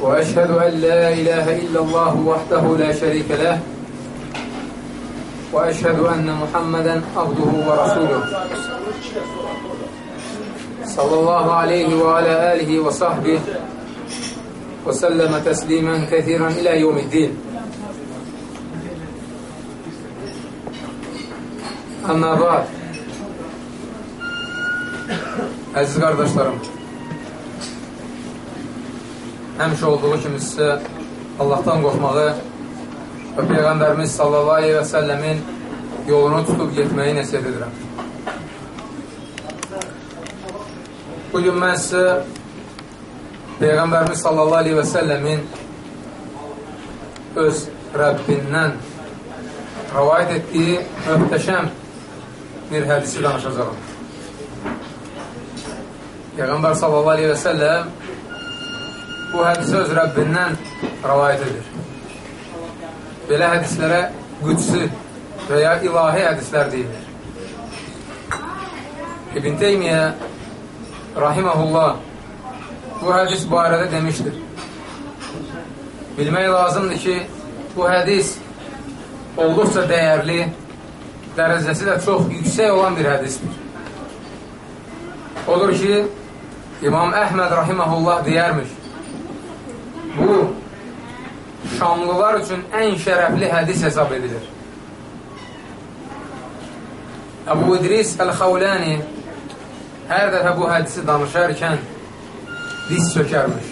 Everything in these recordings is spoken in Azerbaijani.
وأشهد أن لا إله إلا الله وحده لا شريك له وأشهد أن محمدا عبده ورسوله. صلى الله عليه وعلى آله وصحبه وسلم تسليما كثيرا إلى يوم الدين. أما بعد Əziz qardaşlarım, həmişə olduğu kimi sizə Allahdan qorxmağı və Peyğəmbərimiz sallallahu aleyhi və səlləmin yolunu tutub getməyi nəsiyyət edirəm. Bugün mən sizə Peyğəmbərimiz sallallahu aleyhi və səlləmin öz Rəbbindən rəvayət etdiyi möhtəşəm bir hədisi danışacaqım. Peyğəmbər sallallahu aleyhi və səlləm bu hədisi öz Rəbbindən rəvayət edir. Belə hədislərə qüdsü və ya ilahi hədislər deyilir. İbn Teymiyyə rahiməhullah bu hədis barədə demişdir. Bilmək lazımdır ki, bu hədis olduqca dəyərli, dərəcəsi də çox yüksək olan bir hədisdir. Odur ki, İmam Əhməd rahiməhullah deyərmiş, bu, Şamlılar üçün ən şərəfli hədis hesab edilir. Əbu İdris Əl-Xavləni hər dəfə bu hədisi danışarkən diz sökərmiş.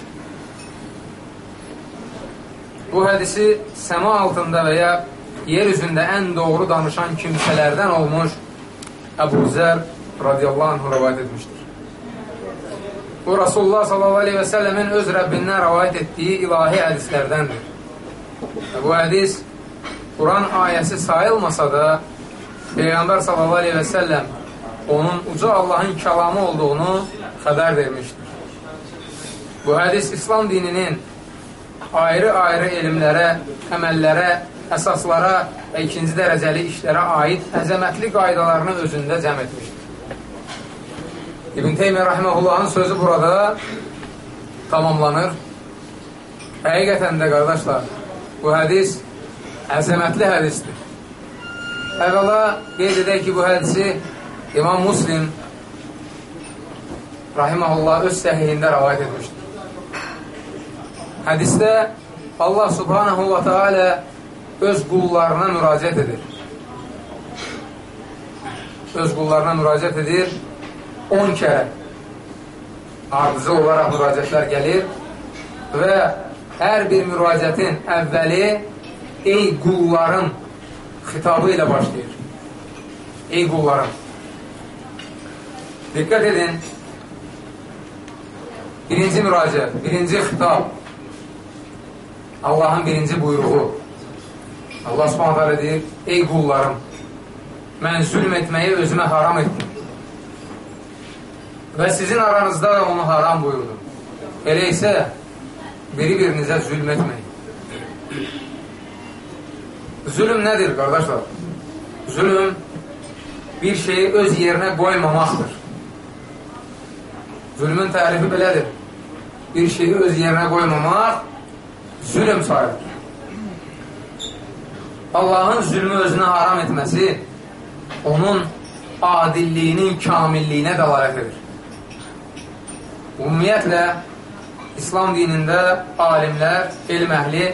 Bu hədisi səma altında və ya yer üzündə ən doğru danışan kimsələrdən olmuş Əbu Zər radiyallahu anh rəvayət etmişdir. Bu, Rasulullah sallallahu aleyhi və səlləmin öz Rəbbindən rəvayət etdiyi ilahi hədislərdəndir. Bu hədis Quran ayəsi sayılmasa da Peyğəmbər sallallahu aleyhi və səlləm onun uca Allahın kəlamı olduğunu xəbər vermişdir. Bu hədis İslam dininin ayrı-ayrı elmlərə, əməllərə, əsaslara və ikinci dərəcəli işlərə aid əzəmətli qaydalarını özündə cəm etmişdir. İbn Teymiyyə Rahiməhullahın sözü burada tamamlanır. Həqiqətən də qardaşlar, bu hədis əzəmətli hədisdir. Əvvəla qeyd edək ki, bu hədisi İmam Muslim Rahiməhullah öz səhiyində rəvayət etmişdir. Hədisdə Allah Subhanahu wa Teala öz qullarına müraciət edir. Öz qullarına müraciət edir 10 kərə ardıcı olaraq müraciətlər gəlir və hər bir müraciətin əvvəli ey qullarım xitabı ilə başlayır. Ey qullarım. Diqqət edin. Birinci müraciət, birinci xitab. Allahın birinci buyruğu. Allah subhanətə deyir, ey qullarım, mən zülm etməyi özümə haram etdim. Və sizin aranızda da onu haram buyurdum. Elə isə biri-birinizə zülm etməyin. Zülm nədir, qardaşlar? Zülm bir şeyi öz yerinə qoymamaqdır. Zülmün tərifi belədir. Bir şeyi öz yerinə qoymamaq zülm sayılır. Allahın zülmü özünə haram etməsi onun adilliyinin kamilliyinə dəlalət edir. Ümumiyyətlə, İslam dinində alimlər, elm əhli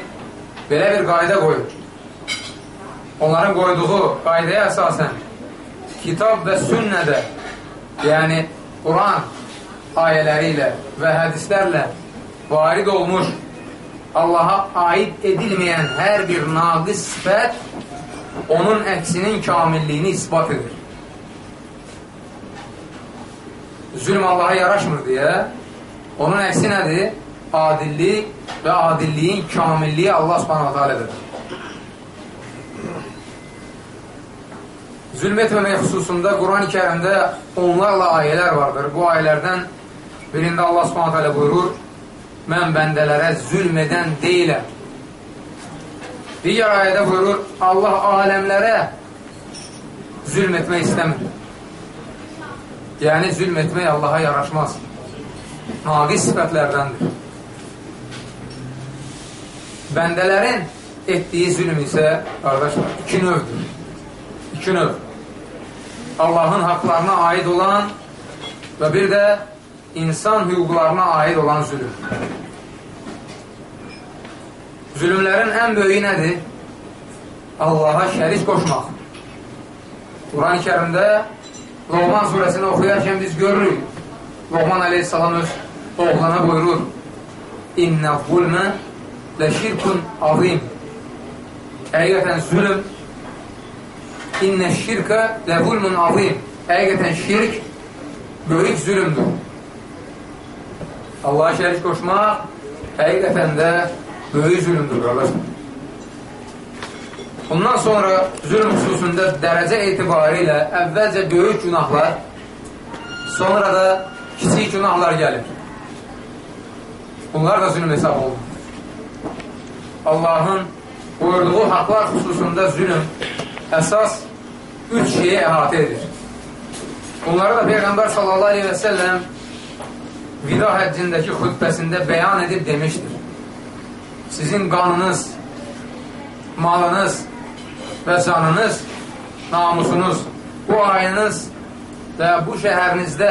belə bir qayda qoyur. Onların qoyduğu qaydaya əsasən kitab və sünnədə, yəni Quran ayələri ilə və hədislərlə varid olmuş Allaha aid edilməyən hər bir naqis sifət onun əksinin kamilliyini ispat edir. Zülm Allaha yaraşmır deyə Onun əksi nədir? Adillik və adilliyin kamilliyi Allah subhanahu teala'dır. Zülm etməmək xüsusunda Quran-ı kərimdə onlarla ayələr vardır. Bu ayələrdən birində Allah subhanahu teala buyurur, mən bəndələrə zülm edən deyiləm. Digər ayədə buyurur, Allah aləmlərə zülm etmək istəmir. Yəni, zülm etmək Allaha yaraşmaz. Naqis sifətlərdəndir. Bəndələrin etdiyi zülm isə, qardaşlar, iki növdür. İki növ. Allahın haqlarına aid olan və bir də insan hüquqlarına aid olan zülm. Zülümlərin ən böyüyü nədir? Allaha şərik qoşmaq. Quran-ı kərimdə Loğman surəsini oxuyarkən biz görürük. Loğman aleyhissalam öz oğlana buyurur. İnnə zulmə lə şirkun azim. Həqiqətən zülüm İnnə şirkə lə zulmun azim. Həqiqətən şirk böyük zülümdür. Allaha şərik qoşmaq həqiqətən də böyük zülümdür, qardaşlar. Bundan sonra zülm xüsusunda dərəcə etibarı ilə əvvəlcə böyük günahlar, sonra da kiçik günahlar gəlir. Bunlar da zülm hesab olunur. Allahın buyurduğu haqlar xüsusunda zülm əsas üç şeyi əhatə edir. Bunları da Peyğəmbər sallallahu aleyhi və səlləm vida həccindəki xütbəsində bəyan edib demişdir. Sizin qanınız, malınız, və canınız, namusunuz, bu ayınız və bu şəhərinizdə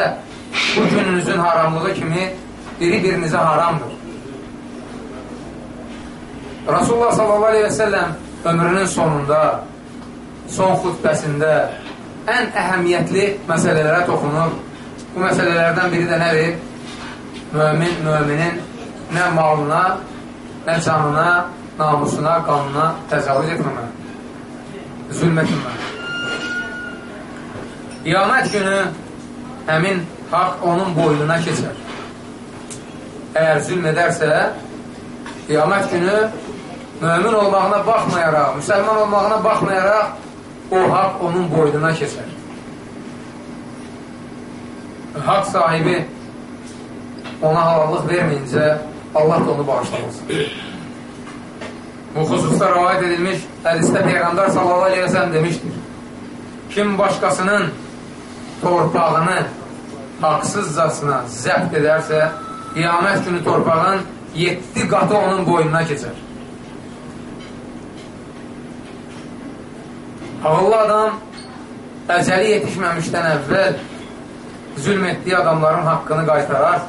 bu gününüzün haramlığı kimi biri-birinizə haramdır. Rasulullah sallallahu aleyhi və səlləm ömrünün sonunda, son xütbəsində ən əhəmiyyətli məsələlərə toxunur. Bu məsələlərdən biri də nədir? Mömin, möminin nə malına, nə canına, namusuna, qanuna təcavüz etməməlidir zülmətinlə. Qiyamət günü həmin haqq onun boynuna keçər. Əgər zülm edərsə, qiyamət günü mömin olmağına baxmayaraq, müsəlman olmağına baxmayaraq, o haqq onun boynuna keçər. Haqq sahibi ona halallıq verməyincə, Allah da onu bağışlamaz. Bu xüsusda rəvayət edilmiş hədisdə Peyğəmbər sallallahu aleyhi və sələm demişdir. Kim başqasının torpağını haqsızcasına zəbt edərsə, qiyamət günü torpağın yeddi qatı onun boynuna keçər. Ağıllı adam əcəli yetişməmişdən əvvəl zülm etdiyi adamların haqqını qaytarar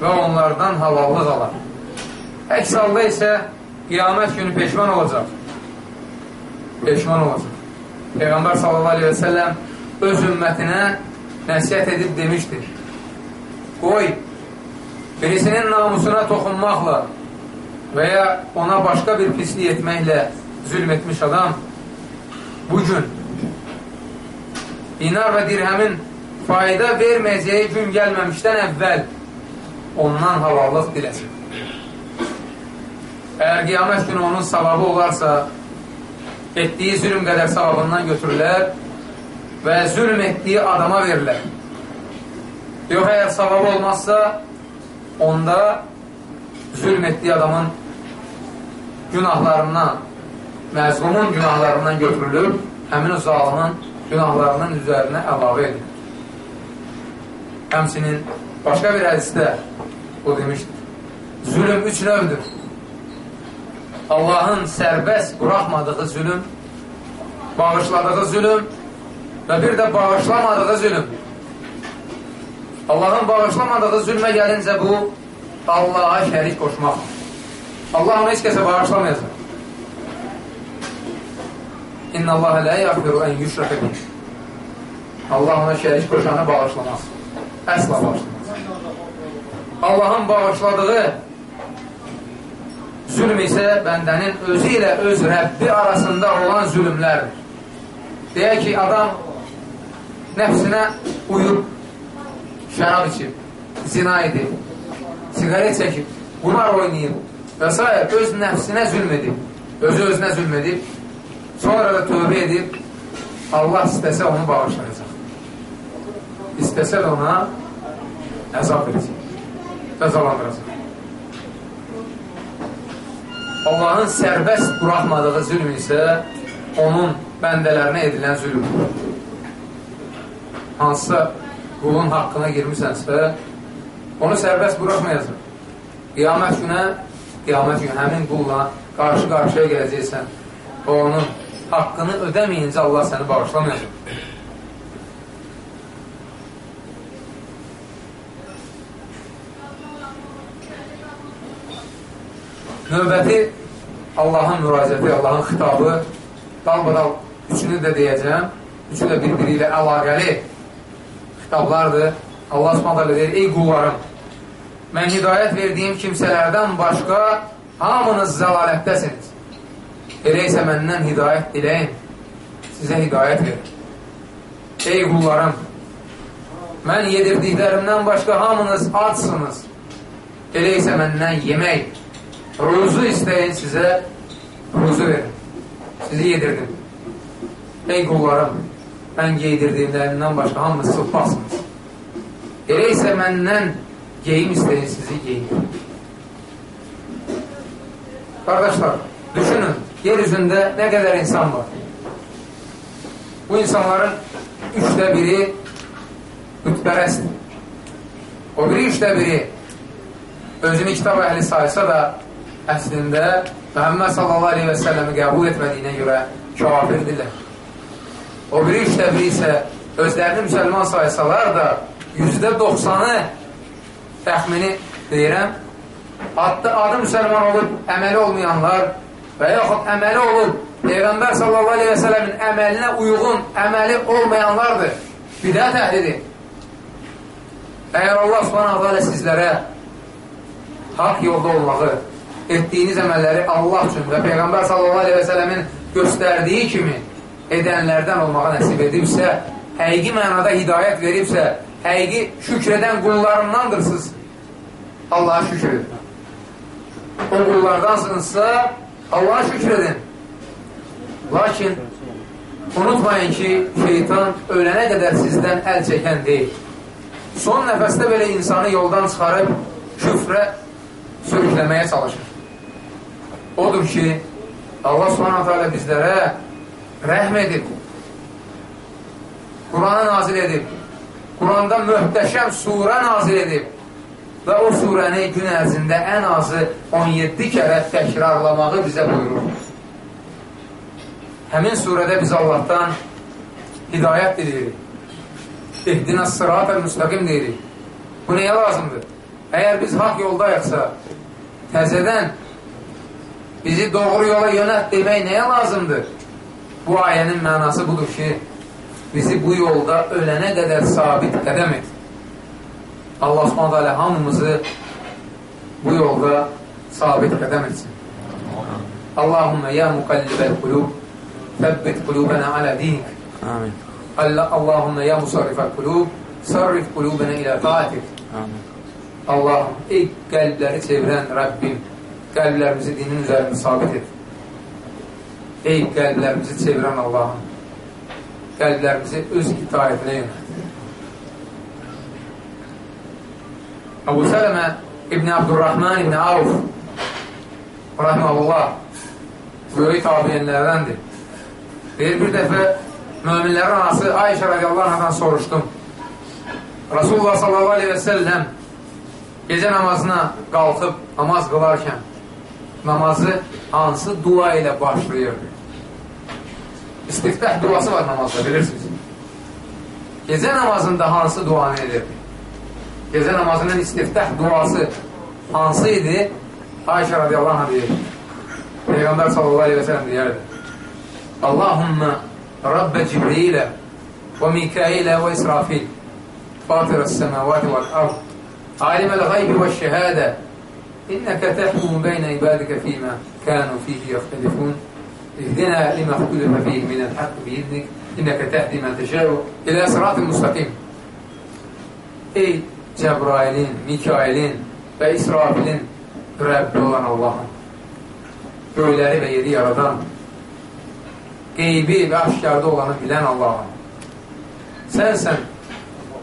və onlardan halallıq alar. Əks halda isə qiyamət günü peşman olacaq. Peşman olacaq. Peyğəmbər sallallahu aleyhi və səlləm öz ümmətinə nəsiyyət edib demişdir. Qoy, birisinin namusuna toxunmaqla və ya ona başqa bir pislik etməklə zülm etmiş adam bugün dinar və dirhəmin fayda verməyəcəyi gün gəlməmişdən əvvəl ondan halallıq diləsin. Əgər qiyamət günü onun savabı olarsa, etdiyi zülm qədər savabından götürürlər və zülm etdiyi adama verirlər. Yox, əgər savabı olmazsa, onda zülm etdiyi adamın günahlarından, məzlumun günahlarından götürülür, həmin o zalimin günahlarının üzərinə əlavə edilir. Həmsinin başqa bir hədisdə o demişdir. Zülüm üç növdür. Allahın sərbəst buraxmadığı zülüm, bağışladığı zülüm və bir də bağışlamadığı zülüm. Allahın bağışlamadığı zülmə gəlincə bu, Allaha şərik qoşmaq. Allah onu heç kəsə bağışlamayacaq. İnna Allah lə yəqfiru ən yüşrəkə bih. Allah ona şərik qoşanı bağışlamaz. Əsla bağışlamaz. Allahın bağışladığı Zülm isə bəndənin özü ilə öz Rəbbi arasında olan zülmlərdir. Deyək ki, adam nəfsinə uyub, şərab içib, zina edib, sigaret çəkib, qumar oynayıb və s. öz nəfsinə zülm edib, özü özünə zülm edib, sonra da tövbə edib, Allah istəsə onu bağışlayacaq. İstəsə də ona əzab edəcək, cəzalandıracaq. Allahın sərbəst buraxmadığı zülm isə onun bəndələrinə edilən zülmdür. Hansısa qulun haqqına girmisənsə, onu sərbəst buraxmayacaq. Qiyamət günə, qiyamət günə həmin qulla qarşı-qarşıya gələcəksən və onun haqqını ödəməyincə Allah səni bağışlamayacaq. Növbəti Allahın müraciəti, Allahın xitabı dalbadal üçünü də deyəcəm. Üçü də bir-biri ilə əlaqəli xitablardır. Allah subhanətə deyir, ey qullarım, mən hidayət verdiyim kimsələrdən başqa hamınız zəlalətdəsiniz. Elə isə məndən hidayət diləyin, sizə hidayət verir. Ey qullarım, mən yedirdiklərimdən başqa hamınız adsınız. Elə isə məndən yemək, ruzu istəyin sizə, ruzu verin. Sizi yedirdim. Ey qullarım, mən geydirdiyimlərimdən başqa hamınız sıxbasınız. Elə isə məndən geyim istəyin, sizi geyindirin. Qardaşlar, düşünün, yer üzündə nə qədər insan var. Bu insanların üçdə biri mütbərəsdir. O biri üçdə biri özünü kitab əhli saysa da əslində Məhəmməd sallallahu aleyhi və səlləmi qəbul etmədiyinə görə kafirdirlər. O biri üçdə biri isə özlərini müsəlman saysalar da yüzdə doxsanı təxmini deyirəm, adı, adı müsəlman olub, əməli olmayanlar və yaxud əməli olub, Peyğəmbər sallallahu aleyhi və sələmin əməlinə uyğun əməli olmayanlardır. Bidət əhlidir. Əgər Allah subhanahu aleyhi sizlərə haqq yolda olmağı, etdiyiniz əməlləri Allah üçün və Peyğəmbər sallallahu aleyhi və sələmin göstərdiyi kimi edənlərdən olmağa nəsib edibsə, həqiqi mənada hidayət veribsə, həqiqi şükr edən qullarındandırsınız. Allaha şükür edin. O qullardansınızsa, Allaha şükür edin. Lakin unutmayın ki, şeytan ölənə qədər sizdən əl çəkən deyil. Son nəfəsdə belə insanı yoldan çıxarıb küfrə sürükləməyə çalışır. Odur ki, Allah subhanahu teala bizlərə rəhm edib, Quranı nazil edib, Quranda möhtəşəm surə nazil edib və o surəni gün ərzində ən azı 17 kərə təkrarlamağı bizə buyurur. Həmin surədə biz Allahdan hidayət deyirik. Ehdina sırat-ı müstəqim deyirik. Bu nəyə lazımdır? Əgər biz haqq yoldayıqsa, təzədən bizi doğru yola yönət demək nəyə lazımdır? Bu ayənin mənası budur ki, bizi bu yolda ölənə qədər sabit qədəm et. Allah subhanət hələ hamımızı bu yolda sabit qədəm etsin. Allahümmə ya muqallibəl qulub Fəbbit qulubənə alə dinik. Amin. Allahümmə ya musarrifəl qulub Sarrif qulubənə ilə taatik. Amin. Allahım, ey qəlbləri çevirən Rəbbim, qəlblərimizi dinin üzərində sabit et. Ey qəlblərimizi çevirən Allahım, qəlblərimizi öz itayətinə yönət. Əbu Sələmə İbn Abdurrahman İbn Avf Rahmanullah böyük tabiyənlərdəndir. Deyir, bir dəfə müminlərin anası Ayşə radiyallahu anhadan soruşdum. Rasulullah sallallahu aleyhi və səlləm gecə namazına qalxıb namaz qılarkən namazı hansı dua ilə başlayırdı? İstiftah duası var namazda, bilirsiniz. Gecə namazında hansı duanı edirdi? Gecə namazının istiftah duası hansı idi? Ayşə radiyallahu anh deyir. Peyğəmbər sallallahu aleyhi və sələm deyərdi. Allahümmə Rabbə Cibrilə və Mikailə və İsrafil Fatırə səməvati vəl ard Alimə l-qaybi və şəhədə İnnəkə təhkumu beynə ibadikə fīmə kənu fīhi yaxtelifun İhdina limə xtulifə fīhi minəl haqq biidnik İnnəkə təhdi mən təşəru ilə sırat-ı müstakim Ey Cəbrailin, Mikailin və İsrafilin Rəbbi olan Allahın göyləri və yeri yaradan qeybi və aşkarda olanı bilən Allahım. Sənsən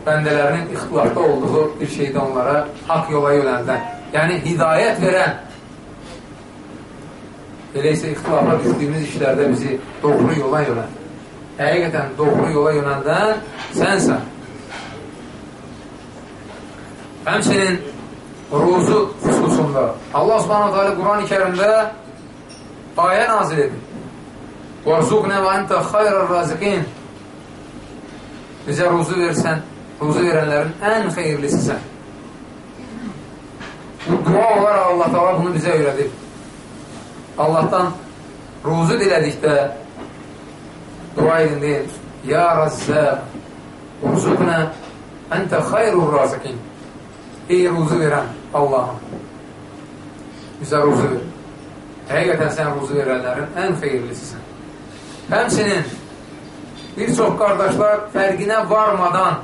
bəndələrinin ixtilafda olduğu bir şeydə onlara haqq yola yönəldən, yəni hidayət verən, elə isə ixtilafa düşdüyümüz işlərdə bizi doğru yola yönəldən. Həqiqətən doğru yola yönəldən sənsən. Həmçinin ruzu xüsusunda Allah subhanahu teala Quran-ı kərimdə ayə nazil edir. وَرْزُقْنَا وَاَنْتَ خَيْرَ الرَّازِقِينَ Bizə ruzu versən, ruzu verənlərin ən xeyirlisisən. Bu dua olaraq Allah Taala bunu bizə öyrədir. Allahdan ruzu dilədikdə dua edin deyil. Ya Razzaq, urzuqna əntə xayrur raziqin. Ey ruzu verən Allahım, bizə ruzu ver. Həqiqətən sən ruzu verənlərin ən xeyirlisisən. Həmsinin bir çox qardaşlar fərqinə varmadan,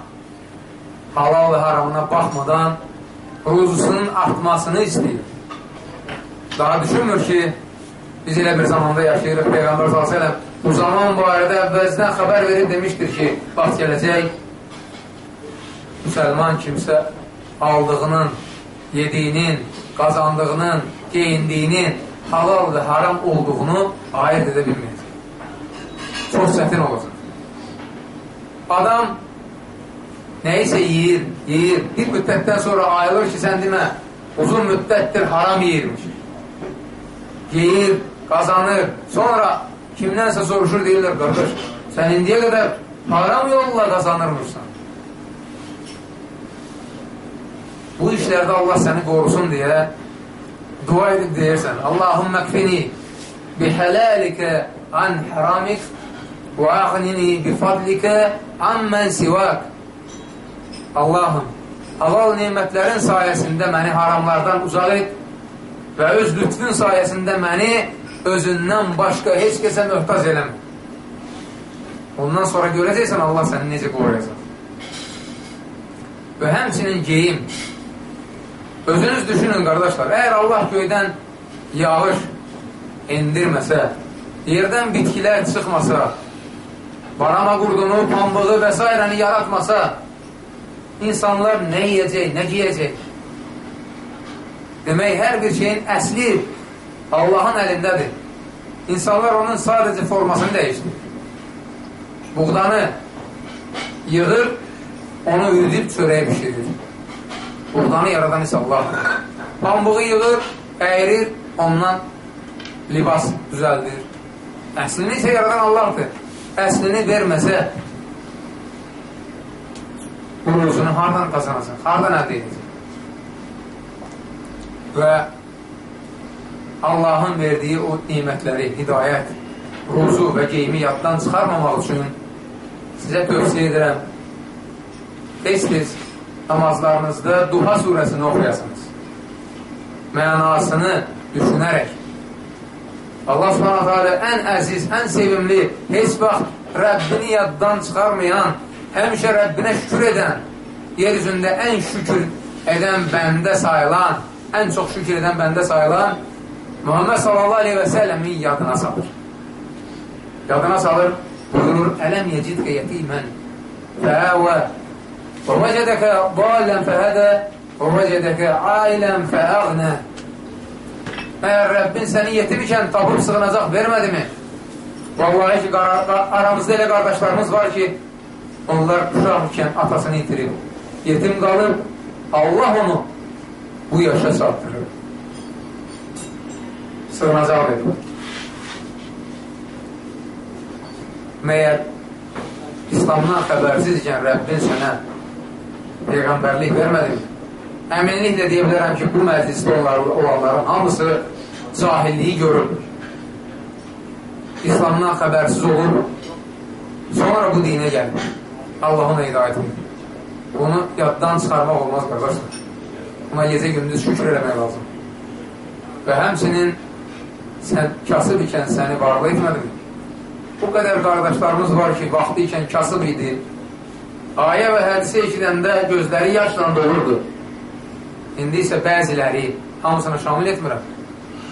halal və haramına baxmadan ruzusunun artmasını istəyir. Daha düşünmür ki, biz elə bir zamanda yaşayırıq, Peyğəmbər s.ə.v bu zaman barədə əvvəzdən xəbər verib demişdir ki, vaxt gələcək, müsəlman kimsə aldığının, yediyinin, qazandığının, geyindiyinin halal və haram olduğunu ayırt edə bilməyəcək. Çox çətin olacaq. Adam nəyisə yeyir, yeyir. Bir müddətdən sonra ayılır ki, sən demə, uzun müddətdir haram yeyirmiş. Yeyir, qazanır. Sonra kimdənsə soruşur, deyirlər, qardaş, sən indiyə qədər haram yolla qazanırmışsan. Bu işlərdə Allah səni qorusun deyə dua edib deyirsən, Allahümmə kfini bihələlikə an haramik və əğnini bifadlikə ammən sivak Allahım, halal nemətlərin sayəsində məni haramlardan uzaq et və öz lütfün sayəsində məni özündən başqa heç kəsə möhtac eləmə. Ondan sonra görəcəksən Allah səni necə qoruyacaq. Və həmçinin geyim. Özünüz düşünün, qardaşlar, əgər Allah göydən yağış endirməsə, yerdən bitkilər çıxmasa, barama qurdunu, pambığı və s. yaratmasa, insanlar nə yiyəcək, nə giyəcək? Demək, hər bir şeyin əsli Allahın əlindədir. İnsanlar onun sadəcə formasını dəyişdir. Buğdanı yığır, onu üydüb çörəyə pişirir. Buğdanı yaradan isə Allahdır. Pambığı yığır, əyirir, ondan libas düzəldir. Əslini isə yaradan Allahdır. Əslini verməsə, quruluşunu hardan qazanacaq, hardan əldə edəcək? Və Allahın verdiyi o nimətləri, hidayət, ruzu və geyimi yaddan çıxarmamaq üçün sizə tövsiyə edirəm, tez-tez namazlarınızda Duha surəsini oxuyasınız. Mənasını düşünərək. Allah subhanahu teala ən əziz, ən sevimli, heç vaxt Rəbbini yaddan çıxarmayan, həmişə Rəbbinə şükür edən, yer üzündə ən şükür edən bəndə sayılan, ən çox şükür edən bəndə sayılan Muhammed sallallahu aleyhi və səlləmin yadına salır. Yadına salır, buyurur, ələm yecidqə yetimən fəəvə və vəcədəkə dalən fəhədə və vəcədəkə ailən fəəğnə Məyər Rəbbin səni yetim ikən tapıb sığınacaq vermədi mi? Vallahi ki, aramızda elə qardaşlarımız var ki, onlar uşaq ikən atasını itirib, yetim qalıb, Allah onu bu yaşa çatdırır. Sığınacaq verir. Məyər İslamdan xəbərsiz ikən Rəbbin sənə Peyğəmbərlik vermədi mi? Əminliklə deyə bilərəm ki, bu məclisdə olanların hamısı cahilliyi görür. İslamdan xəbərsiz olur, sonra bu dinə gəlir. Allah ona hidayət edir. Bunu yaddan çıxarmaq olmaz, qardaşlar. Buna gecə gündüz şükür eləmək lazım. Və həmçinin sən kasıb ikən səni varlı etmədim. Bu qədər qardaşlarımız var ki, vaxtı ikən kasıb idi. Ayə və hədisə eşidəndə gözləri yaşla dolurdu. İndi isə bəziləri, hamısını şamil etmirəm,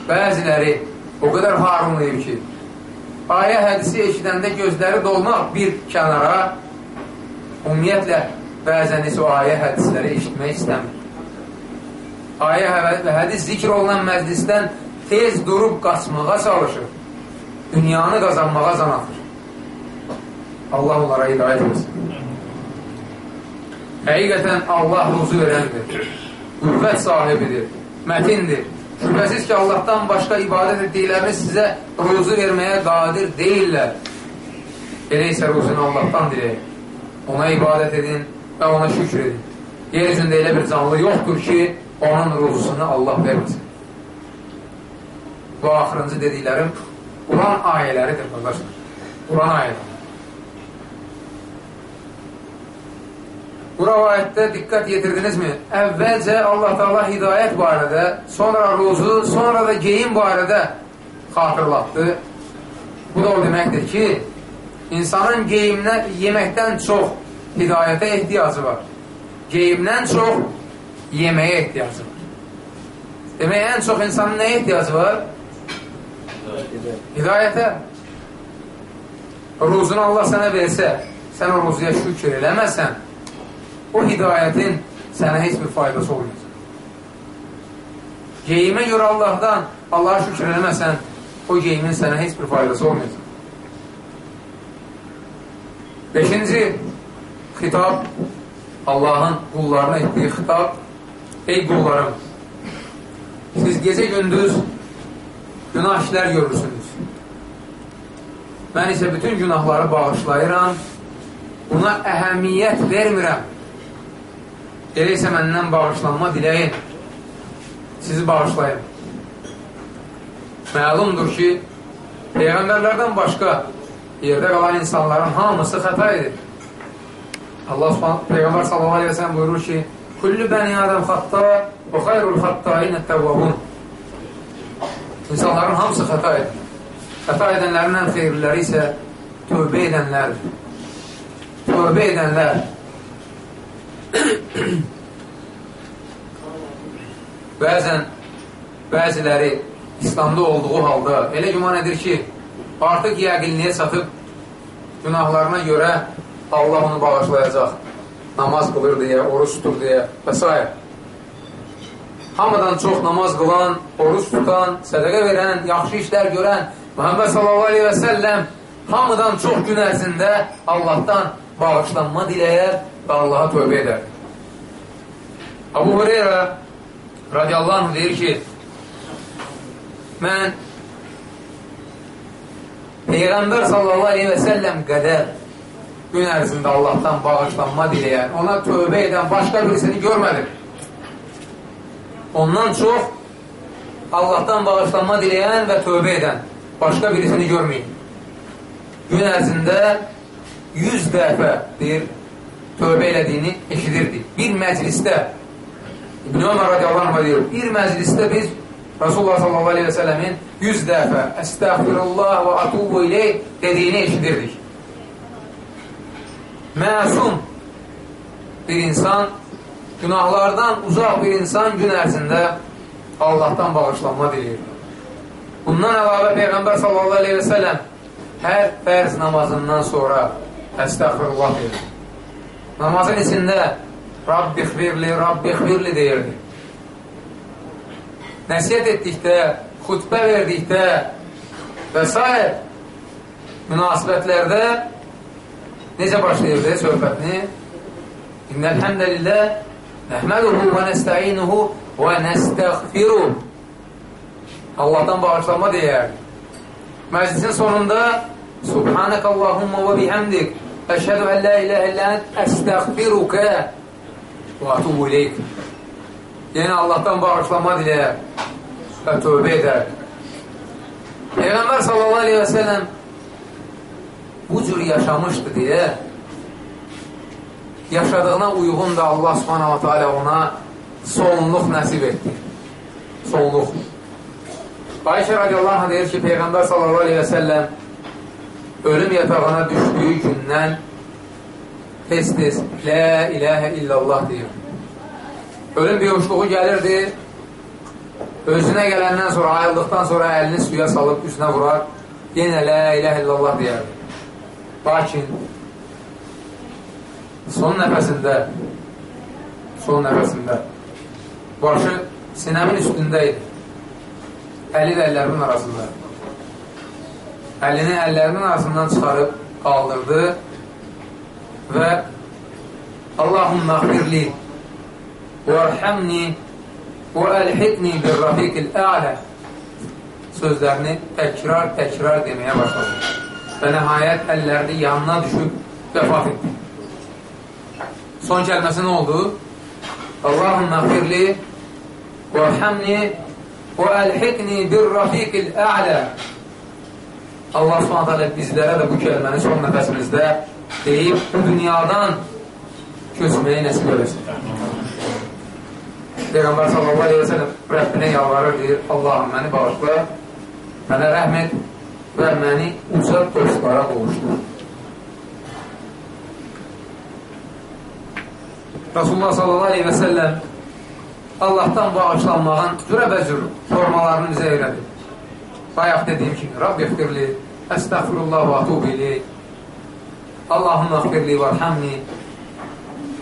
bəziləri o qədər harunlayıb ki, ayə hədisi eşidəndə gözləri dolmaq bir kənara, ümumiyyətlə, bəzən isə o ayə hədisləri eşitmək istəmir. Ayə və hədis zikr olunan məclisdən tez durub qaçmağa çalışır. Dünyanı qazanmağa can atır. Allah onlara hidayət etsin. Həqiqətən Allah ruzu verəndir, qüvvət sahibidir, mətindir. Şübhəsiz ki, Allahdan başqa ibadət etdikləriniz sizə ruzu verməyə qadir deyirlər. Elə isə ruzunu Allahdan diləyək. Ona ibadət edin və ona şükür edin. Yer üzündə elə bir canlı yoxdur ki, onun ruzusunu Allah verməsin. Bu axırıncı dediklərim Quran ayələridir, qardaşlar. Quran ayələri. Bu rəvayətdə diqqət yetirdinizmi? Əvvəlcə Allah Taala hidayət barədə, sonra ruzu, sonra da geyim barədə xatırlatdı. Bu da o deməkdir ki, insanın geyimlə yeməkdən çox hidayətə ehtiyacı var. Geyimdən çox yeməyə ehtiyacı var. Demək, ən çox insanın nəyə ehtiyacı var? Hidayətə. Ruzunu Allah sənə versə, sən o ruzuya şükür eləməsən, o hidayətin sənə heç bir faydası olmayacaq. Geyimə görə Allahdan Allaha şükür eləməsən, o geyimin sənə heç bir faydası olmayacaq. Beşinci xitab Allahın qullarına etdiyi xitab Ey qullarım, siz gecə gündüz günah işlər görürsünüz. Mən isə bütün günahları bağışlayıram, buna əhəmiyyət vermirəm. Elə isə məndən bağışlanma diləyin, sizi bağışlayın. Məlumdur ki, Peyğəmbərlərdən başqa yerdə qalan insanların hamısı xəta edir. Allah Peyğəmbər sallallahu aleyhi ve sellem buyurur ki, Kullu bəni adam xatta və xayrul xattainə təvvabun. İnsanların hamısı xəta edir. Xəta edənlərin ən xeyirləri isə tövbə edənlərdir. Tövbə edənlər Bəzən bəziləri İslamda olduğu halda elə güman edir ki, artıq yəqinliyə çatıb günahlarına görə Allah onu bağışlayacaq. Namaz qılır deyə, oruç tutur deyə və s. Hamıdan çox namaz qılan, oruç tutan, sədəqə verən, yaxşı işlər görən Muhammed sallallahu aleyhi və səlləm hamıdan çox gün ərzində Allahdan bağışlanma diləyər və Allaha tövbə edər. Abu Hureyra radiyallahu anh deyir ki, mən Peyğəmbər sallallahu aleyhi və səlləm qədər gün ərzində Allahdan bağışlanma diləyən, ona tövbə edən başqa birisini görmədim. Ondan çox Allahdan bağışlanma diləyən və tövbə edən başqa birisini görməyin. Gün ərzində 100 dəfə deyir, tövbə elədiyini eşidirdi. Bir məclisdə İbn Ömər radiyallahu anh deyir, bir məclisdə biz Rasulullah sallallahu aleyhi və sələmin 100 dəfə Əstəğfirullah və atubu ileyh dediyini eşidirdik. Məsum bir insan, günahlardan uzaq bir insan gün ərzində Allahdan bağışlanma dilir. Bundan əlavə Peyğəmbər sallallahu aleyhi və sələm hər fərz namazından sonra Əstəğfirullah deyir. Namazın içində Rabbi xvirli, Rabbi xvirli deyirdi. Nəsiyyət etdikdə, xütbə verdikdə və s. münasibətlərdə necə başlayırdı söhbətini? İnnəl həmdəlillah nəhməduhu və nəstəinuhu və nəstəğfiruh Allahdan bağışlanma deyərdi. Məclisin sonunda Subhanək Allahumma və bihamdik Əşhədu ən la iləhə illən əstəğfirukə və atubu ileyk. Yəni Allahdan bağışlanma diləyə və tövbə edər. Peyğəmbər sallallahu aleyhi və səlləm bu cür yaşamışdı deyə yaşadığına uyğun da Allah subhanahu teala ona sonluq nəsib etdi. Sonluq. Ayşə radiyallahu anh deyir ki, Peyğəmbər sallallahu aleyhi və səlləm ölüm yatağına düşdüyü gündən tez-tez Lə iləhə illallah deyir. Ölüm biyuşluğu gəlirdi, özünə gələndən sonra, ayıldıqdan sonra əlini suya salıb üzünə vurar yenə lə iləh illallah deyərdi. Lakin son nəfəsində son nəfəsində başı sinəmin üstündə idi. Əli və əllərinin arasında. Əlini əllərinin arasından çıxarıb qaldırdı və Allahumma xfirli və rəhəmni və əlhiqni bir rafiqil ələ sözlərini təkrar-təkrar deməyə başladı. Və nəhayət əllərini yanına düşüb vəfat etdi. Son kəlməsi nə oldu? Allahümmə xirli və rəhəmni və əlhiqni bir rafiqil ələ Allah subhanət hələ bizlərə də bu kəlməni son nəfəsimizdə deyib dünyadan köçməyi nəsib eləsin. Peyğəmbər sallallahu aleyhi və sələm Rəbbinə yalvarır, deyir, Allahım məni bağışla, mənə rəhm et və məni uca dostlara qovuşdur. Rasulullah sallallahu aleyhi və səlləm Allahdan bağışlanmağın cürəbəcür formalarını bizə öyrədir. Bayaq dediyim kimi, Rabbi xfirli, əstəxfirullah və atubu ileyh, Allahumma xfirli və rhamni,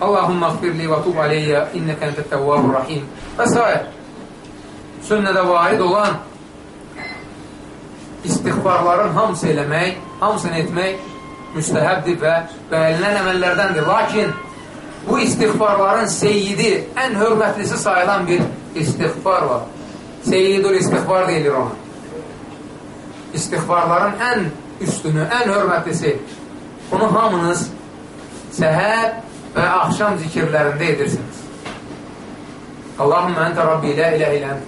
Allahumma xfirli və tub aleyyə, innəkə entə təvvabur rahim və s. Sünnədə varid olan istiğfarların hamısı eləmək, hamısını etmək müstəhəbdir və bəyənilən əməllərdəndir. Lakin bu istiğfarların seyidi, ən hörmətlisi sayılan bir istiğfar var. Seyidul istiğfar deyilir ona. İstiğfarların ən üstünü, ən hörmətlisi. Bunu hamınız səhər və axşam zikirlərində edirsiniz. Allahümme ente Rabbi la ilahe ilən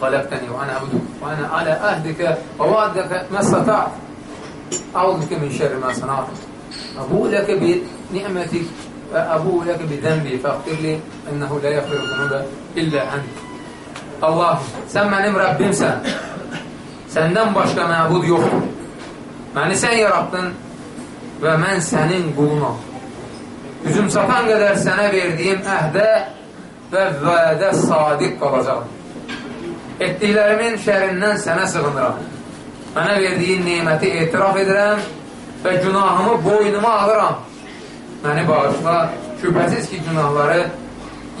xaləqtəni və ənə əbdü və ənə alə əhdikə və vaddəkə məsətə əvdükə min şerri məsənatı. Əbu ləkə bi ni'mətik وأبوء لك بذنبي فاغفر لي إنه لا يغفر الذنوب إلا أنت Allah, sən mənim Rəbbimsən. Səndən başqa məbud yoxdur. Məni sən yarattın və mən sənin qulunam. Üzüm satan qədər sənə verdiyim əhdə və vədə sadiq qalacaqım. Etdiklərimin şərindən sənə sığınıram. Mənə verdiyin neməti etiraf edirəm və günahımı boynuma alıram. Məni bağışla, şübhəsiz ki, günahları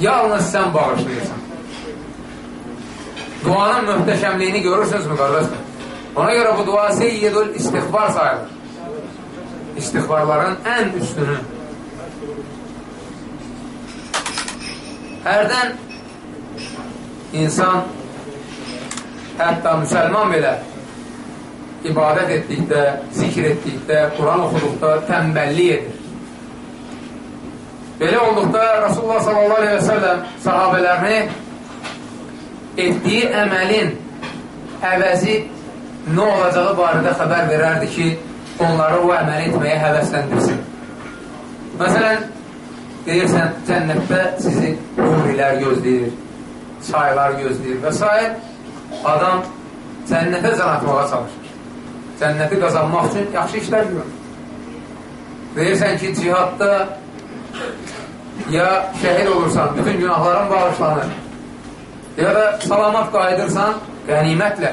yalnız sən bağışlayırsan. Duanın möhtəşəmliyini görürsünüzmü, qardaşlar? Ona görə bu dua seyyidul istiğfar sayılır. İstiğfarların ən üstünü. Hərdən insan hətta müsəlman belə ibadət etdikdə, zikr etdikdə, Quran oxuduqda təmbəllik edir. Belə olduqda Rasulullah sallallahu aleyhi və səlləm sahabələrini etdiyi əməlin əvəzi nə olacağı barədə xəbər verərdi ki, onları o əməli etməyə həvəsləndirsin. Məsələn, deyirsən, cənnətdə sizi hurilər gözləyir, çaylar gözləyir və s adam cənnətə can atmağa çalışır. Cənnəti qazanmaq üçün yaxşı işlər görür. Deyirsən ki, cihadda ya şəhid olursan, bütün günahların bağışlanır. Ya da salamat qayıdırsan, qənimətlə.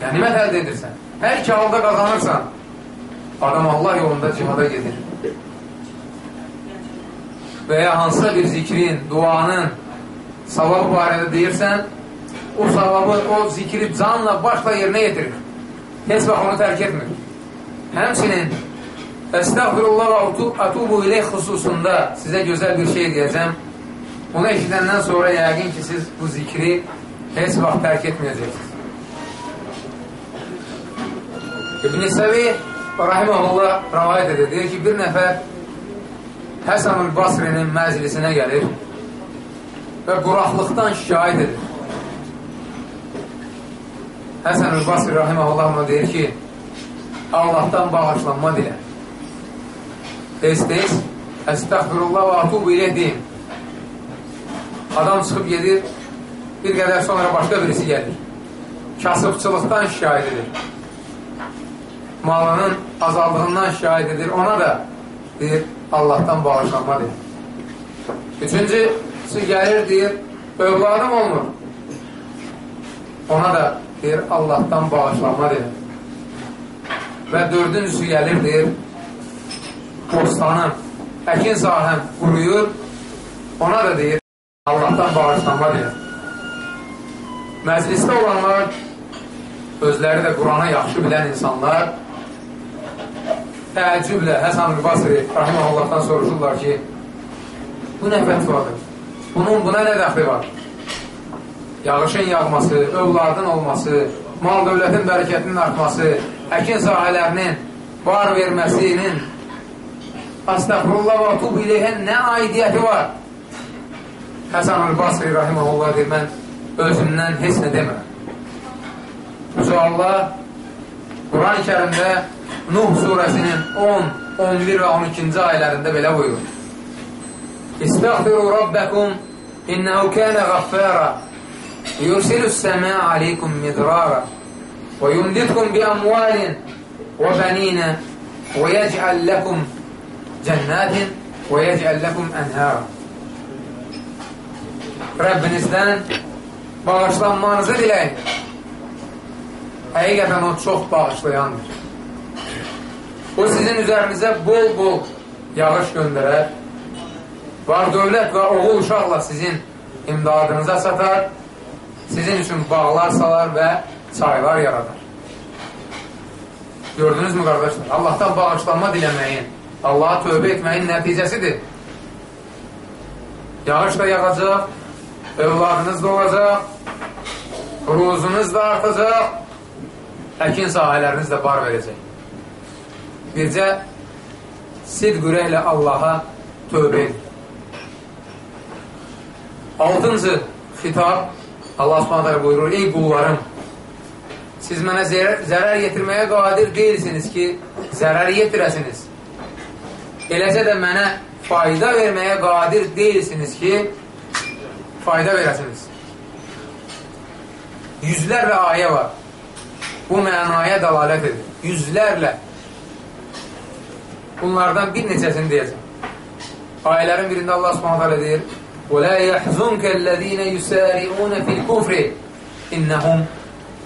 Qənimət əldə edirsən. Hər iki halda qazanırsan. Adam Allah yolunda cihada gedir. Və ya hansısa bir zikrin, duanın savabı barədə deyirsən, o savabı, o zikri canla, başla yerinə yetirir. Heç vaxt onu tərk etmir. Həmçinin Əstəğfirullah və atubu iləyh xüsusunda sizə gözəl bir şey deyəcəm. Onu eşidəndən sonra yəqin ki, siz bu zikri heç vaxt tərk etməyəcəksiniz. İbn-i Səvi Rahiməhullah rəvayət edir. Deyir ki, bir nəfər Həsanul Basrinin məclisinə gəlir və quraqlıqdan şikayət edir. Həsən Ülbasri Rahiməhullah deyir ki, Allahdan bağışlanma dilə. Tez-tez, Əstəxfirullah və atubu ilə deyim. Adam çıxıb gedir, bir qədər sonra başqa birisi gəlir. Kasıbçılıqdan şikayət edir. Malının azaldığından şikayət edir. Ona da deyir, Allahdan bağışlanma deyir. Üçüncüsü gəlir, deyir, övladım olmur. Ona da deyir, Allahdan bağışlanma deyir. və dördüncüsü gəlirdir, bostanım, əkin sahəm quruyur, ona da deyir, Allahdan bağışlanma deyir. Məclisdə olanlar, özləri də Qurana yaxşı bilən insanlar, təəccüblə Həsən Basri Rahiməhullahdan soruşurlar ki, bu nə fətvadır? Bunun buna nə dəxli var? Yağışın yağması, övladın olması, mal dövlətin bərəkətinin artması, əkin sahələrinin var verməsinin Astəxrullah və tub iləyhən nə aidiyyəti var? Həsən Al-Basri Rahiməhullah deyir, mən özümdən heç nə demirəm. Allah Quran-ı kərimdə Nuh surəsinin 10, 11 və 12-ci ayələrində belə buyurur. İstəğfiru Rabbəkum innəhu kənə qaffara yursilu səmə aleykum midrara və yumdidkum bi əmvalin və bəninə və yəcəl ləkum cənnatin və yəcəl ləkum ənhara. Rəbbinizdən bağışlanmanızı diləyin. Həqiqətən o çox bağışlayandır. O sizin üzərinizə bol-bol yağış göndərər. Var dövlət və oğul uşaqla sizin imdadınıza satar, sizin üçün bağlar salar və çaylar yaradar. Gördünüzmü qardaşlar? Allahdan bağışlanma diləməyin, Allaha tövbə etməyin nəticəsidir. Yağış da yağacaq, övladınız da olacaq, ruzunuz da artacaq, əkin sahələriniz də bar verəcək. Bircə sidq ürəklə Allaha tövbə edin. Altıncı xitab Allah subhanətə buyurur, ey qullarım, siz mənə zərər, yetirməyə qadir deyilsiniz ki, zərər yetirəsiniz eləcə də mənə fayda verməyə qadir deyilsiniz ki, fayda verəsiniz. Yüzlərlə ayə var. Bu mənaya dalalət edir. Yüzlərlə. Bunlardan bir neçəsini deyəcəm. Ayələrin birində Allah Subhanahu deyir: "Vələ yəhzunke-llezîne yusâri'ûne fil-kufri innehum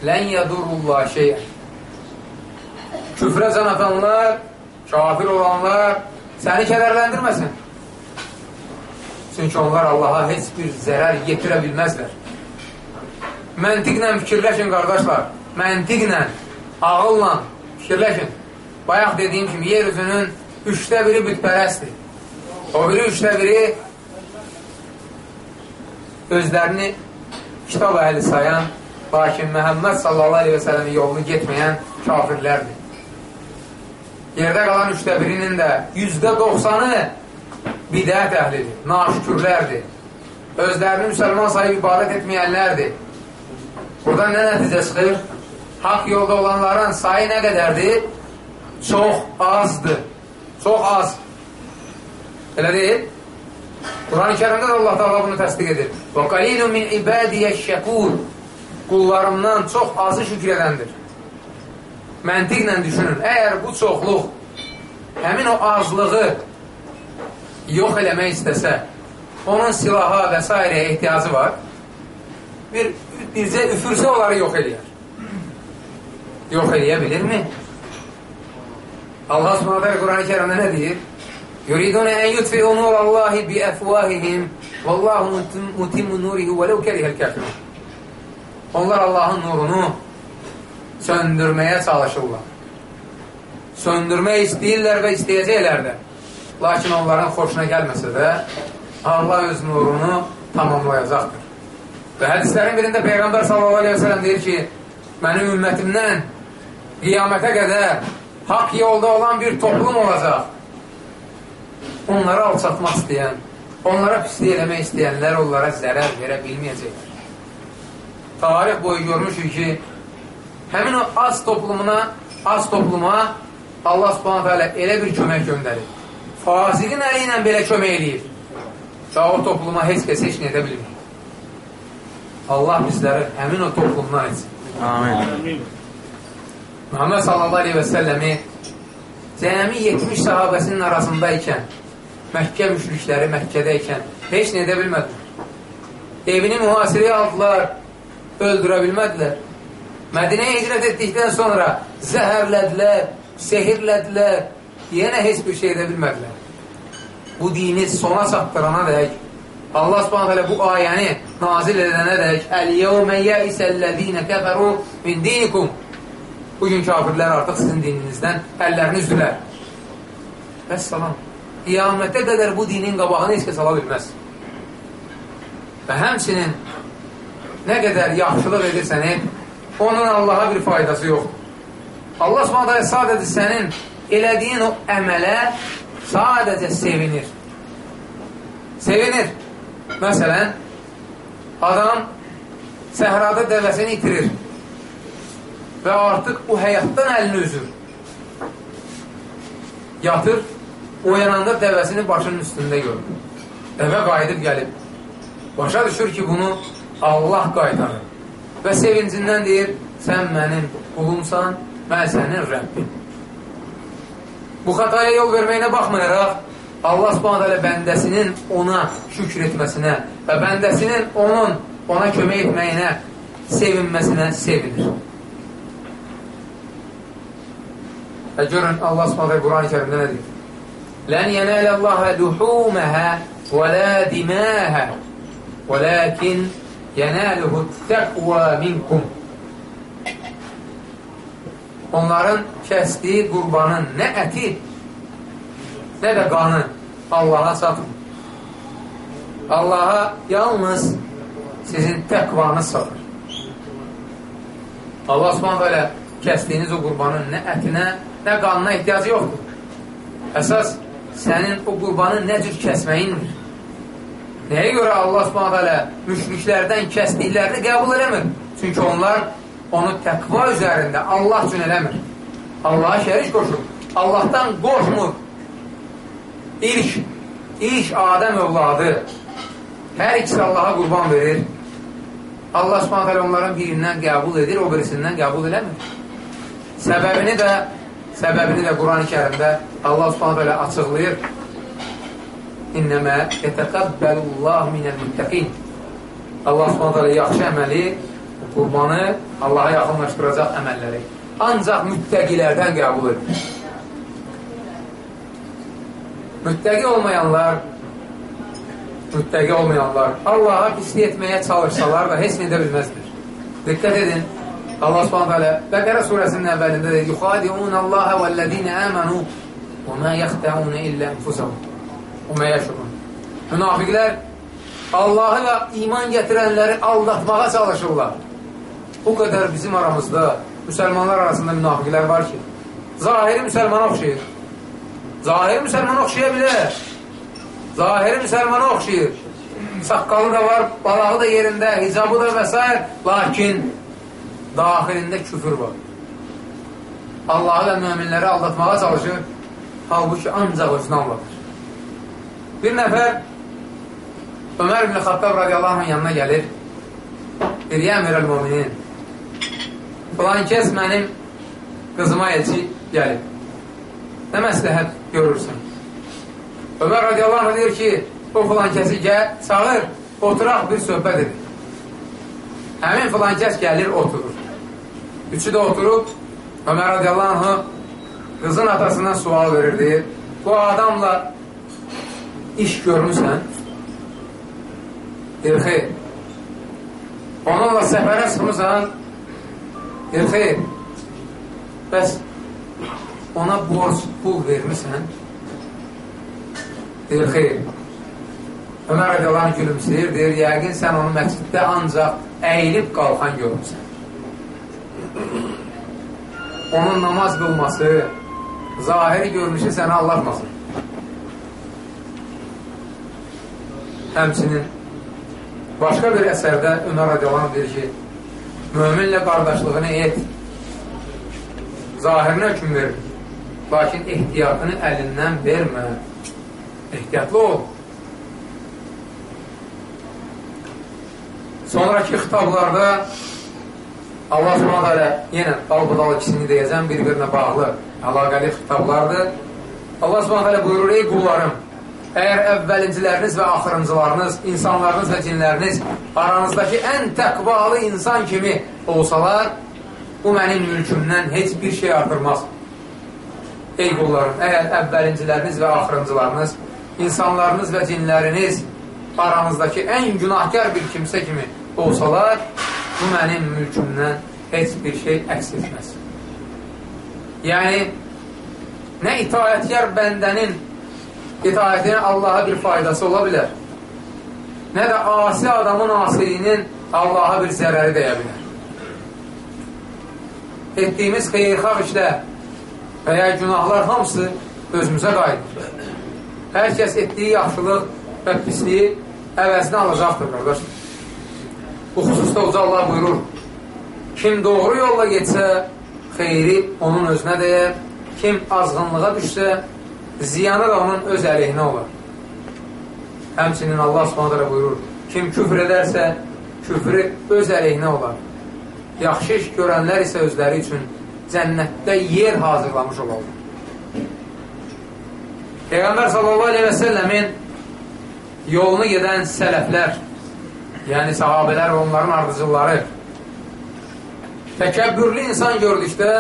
len yedurrullâh şey'en." Küfrə can atanlar, kafir olanlar səni kədərləndirməsin. Çünki onlar Allaha heç bir zərər yetirə bilməzlər. Məntiqlə fikirləşin, qardaşlar. Məntiqlə, ağılla fikirləşin. Bayaq dediyim kimi, yer üzünün üçdə biri bütpərəsdir. O biri üçdə biri özlərini kitab əhli sayan, lakin Məhəmməd sallallahu aleyhi və sələmin yolunu getməyən kafirlərdir. Yerdə qalan üçdə birinin də yüzdə doxsanı bidət əhlidir, naşükürlərdir. Özlərini müsəlman sayıb ibadət etməyənlərdir. Buradan nə nəticə çıxır? Haq yolda olanların sayı nə qədərdir? Çox azdır. Çox az. Elə deyil? Quran-ı kərimdə də Allah Taala bunu təsdiq edir. Və qalilun min ibadiyəş-şəkur. Qullarımdan çox azı şükür edəndir. Məntiqlə düşünün. Əgər bu çoxluq həmin o azlığı yox eləmək istəsə, onun silaha və s. ehtiyacı var. Bir bircə üfürsə onları yox eləyər. Yox eləyə bilirmi? Allah Subhanahu Quran-ı Kərimdə nə deyir? Yuridun en yutfi'u nurallahi bi efvahihim vallahu mutimmu nurihi velev kerihel kafirun. Onlar Allahın nurunu söndürməyə çalışırlar. Söndürmək istəyirlər və istəyəcəklər də. Lakin onların xoşuna gəlməsə də Allah öz nurunu tamamlayacaqdır. Və hədislərin birində Peyğəmbər sellem deyir ki, mənim ümmətimdən qiyamətə qədər haqq yolda olan bir toplum olacaq onları alçatmaq istəyən, onlara pislik eləmək istəyənlər onlara zərər verə bilməyəcəklər. Boyu görmüşük ki, həmin o az toplumuna, az topluma Allah subhanətə alə elə bir kömək göndərir. Fasiqin əli ilə belə kömək eləyir. Və o topluma heç kəs heç nə edə bilmir. Allah bizləri həmin o toplumdan etsin. Amin. Muhammed sallallahu aleyhi və səlləmi cəmi 70 sahabəsinin arasında ikən Məkkə müşrikləri Məkkədəykən heç nə edə bilmədilər. Evini mühasirəyə aldılar, öldürə bilmədilər. Mədinəyə hicrət etdikdən sonra zəhərlədilər, sehirlədilər, yenə heç bir şey edə bilmədilər. Bu dini sona çatdırana dək, Allah subhanət hələ bu ayəni nazil edənə dək, Əl-yevmə yəisəl-ləzinə kəfəru min dinikum Bugün kafirlər artıq sizin dininizdən əllərini üzdülər. Vəssalam. Qiyamətə qədər bu dinin qabağını heç kəs ala bilməz. Və həmçinin nə qədər yaxşılıq edirsən, onun Allaha bir faydası yoxdur. Allah subhanətə sadəcə sənin elədiyin o əmələ sadəcə sevinir. Sevinir. Məsələn, adam səhrada dəvəsini itirir və artıq o həyatdan əlini üzür. Yatır, oyananda dəvəsini başının üstündə görür. Dəvə qayıdıb gəlib. Başa düşür ki, bunu Allah qaytarır. Və sevincindən deyir, sən mənim qulumsan, mən sənin Rəbbim. Bu xataya yol verməyinə baxmayaraq, Allah subhanət hələ bəndəsinin ona şükür etməsinə və bəndəsinin onun ona kömək etməyinə, sevinməsinə sevinir. Və görün, Allah subhanət Quran-ı kərimdə nə deyir? Lən yənələ Allahə luhuməhə və lə diməhə və ləkin yənəluhu təqvə minkum onların kəsdiyi qurbanın nə əti, nə də qanı Allaha satın. Allaha yalnız sizin təqvanız satır. Allah subhanət hələ kəsdiyiniz o qurbanın nə ətinə, nə qanına ehtiyacı yoxdur. Əsas sənin o qurbanı nə cür kəsməyindir. Nəyə görə Allah subhanət hələ müşriklərdən kəsdiklərini qəbul eləmir? Çünki onlar onu təqva üzərində Allah üçün eləmir. Allaha şərik qoşur. Allahdan qorxmur. İlk, ilk Adəm övladı hər ikisi Allaha qurban verir. Allah subhanət onların birindən qəbul edir, o birisindən qəbul eləmir. Səbəbini də səbəbini də Quran-ı kərimdə Allah subhanət açıqlayır. İnnəmə yətəqəbbəlullah minəl müttəqin Allah subhanət yaxşı əməli qurbanı Allaha yaxınlaşdıracaq əməlləri ancaq müttəqilərdən qəbul edilir. Müttəqi olmayanlar müttəqi olmayanlar. Allaha pislik etməyə çalışsalar da heç nə edə bilməzdir. Diqqət edin, Allah subhanət hələ Bəqərə surəsinin əvvəlində deyir, Yuxadiun Allaha vəllədinə əmənu və mə yəxtəunə illə enfusahum və mə yəşurun. Münafiqlər Allahı və iman gətirənləri aldatmağa çalışırlar. Bu qədər bizim aramızda müsəlmanlar arasında münafiqlər var ki, zahiri müsəlmana oxşayır. Zahiri müsəlmana oxşaya bilər. Zahiri müsəlmana oxşayır. Saqqalı da var, balağı da yerində, hicabı da və s. Lakin daxilində küfür var. Allahı və müminləri aldatmağa çalışır. Halbuki ancaq özünü anlatır. Bir nəfər Ömər ibn Xattab radiyallahu anh yanına gəlir. Deyir, ya əmir əl-müminin, filan kəs mənim qızıma elçi gəlib. Nə məsləhət görürsən? Ömər radiyallahu anh deyir ki, o filan kəsi gəl, çağır, oturaq bir söhbət edir. Həmin filan kəs gəlir, oturur. Üçü də oturub, Ömər radiyallahu anh qızın atasından sual verir, deyir, bu adamla iş görmüsən? Deyir, xeyr. Onunla səfərə çıxmısan? Deyir, xeyr, bəs ona borc pul vermirsən? Deyir, xeyr. Ömər Rədəlan gülümsəyir, deyir, yəqin sən onu məsciddə ancaq əyilib qalxan görmüsən. Onun namaz qılması, zahiri görmüşü səni Allahmasın. Həmçinin başqa bir əsərdə Ömər Rədəlan deyir ki, möminlə qardaşlığını et, zahirinə hüküm verir. Lakin ehtiyatını əlindən vermə. Ehtiyatlı ol. Sonraki xitablarda Allah hələ yenə dal-budal ikisini deyəcəm, bir-birinə bağlı əlaqəli xitablardır. Allah hələ buyurur, ey qullarım, Əgər əvvəlinciləriniz və axırıncılarınız, insanlarınız və cinləriniz aranızdakı ən təqvalı insan kimi olsalar, bu mənim mülkümdən heç bir şey artırmaz. Ey qullarım, əgər əvvəlinciləriniz və axırıncılarınız, insanlarınız və cinləriniz aranızdakı ən günahkar bir kimsə kimi olsalar, bu mənim mülkümdən heç bir şey əks etməz. Yəni, nə itaətkar bəndənin itaətinin Allaha bir faydası ola bilər, nə də asi adamın asilinin Allaha bir zərəri deyə bilər. Etdiyimiz xeyrxar işlər və ya günahlar hamısı özümüzə qayıdır. Hər kəs etdiyi yaxşılıq və pisliyi əvəzini alacaqdır, qardaşlar. Bu xüsusda Uca Allah buyurur, kim doğru yolla getsə, xeyri onun özünə dəyər, kim azğınlığa düşsə, ziyanı da onun öz əleyhinə olar. Həmçinin Allah subhanətələ buyurur, kim küfr edərsə, küfrü öz əleyhinə olar. Yaxşı iş görənlər isə özləri üçün cənnətdə yer hazırlamış olarlar. Peyğəmbər sallallahu aleyhi və səlləmin yolunu gedən sələflər, yəni sahabələr və onların ardıcılları təkəbbürlü insan gördükdə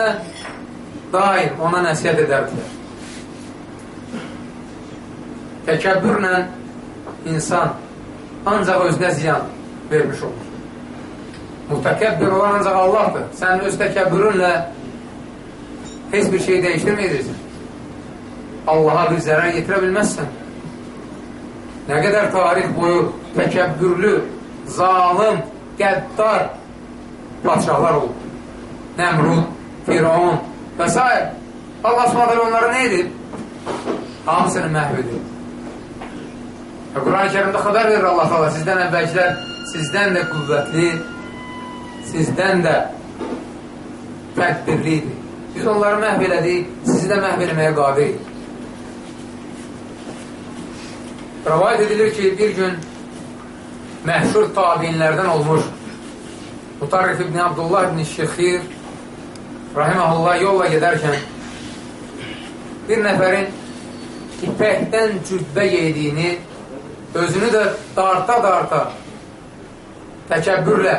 daim ona nəsiyyət edərdilər. Təkəbbürlə insan ancaq özünə ziyan vermiş olur. Mütəkəbbir olan ancaq Allahdır. Sən öz təkəbbürünlə heç bir şey dəyişdirməyəcəksən. Allaha bir zərər yetirə bilməzsən. Nə qədər tarix boyu təkəbbürlü, zalim, qəddar padşahlar oldu. Nəmrud, Firavun və s. Allah s.ə. onları nə edib? Hamısını məhv edib. Quran-ı kərimdə xəbər verir Allah Allah, sizdən əvvəlkilər sizdən də qüvvətli, sizdən də tədbirli idi. Biz onları məhv elədik, sizi də məhv eləməyə qadirik. Rəvayət edilir ki, bir gün məhşur tabinlərdən olmuş Mutarrif ibn Abdullah ibn Şexir rahiməhullah yolla gedərkən bir nəfərin ipəkdən cübbə yediyini özünü də darta-darta təkəbbürlə